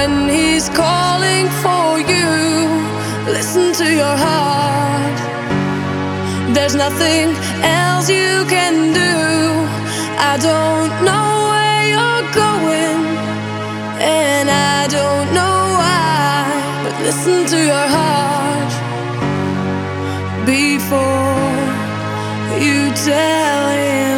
When he's calling for you. Listen to your heart. There's nothing else you can do. I don't know where you're going, and I don't know why. But listen to your heart before you tell. him.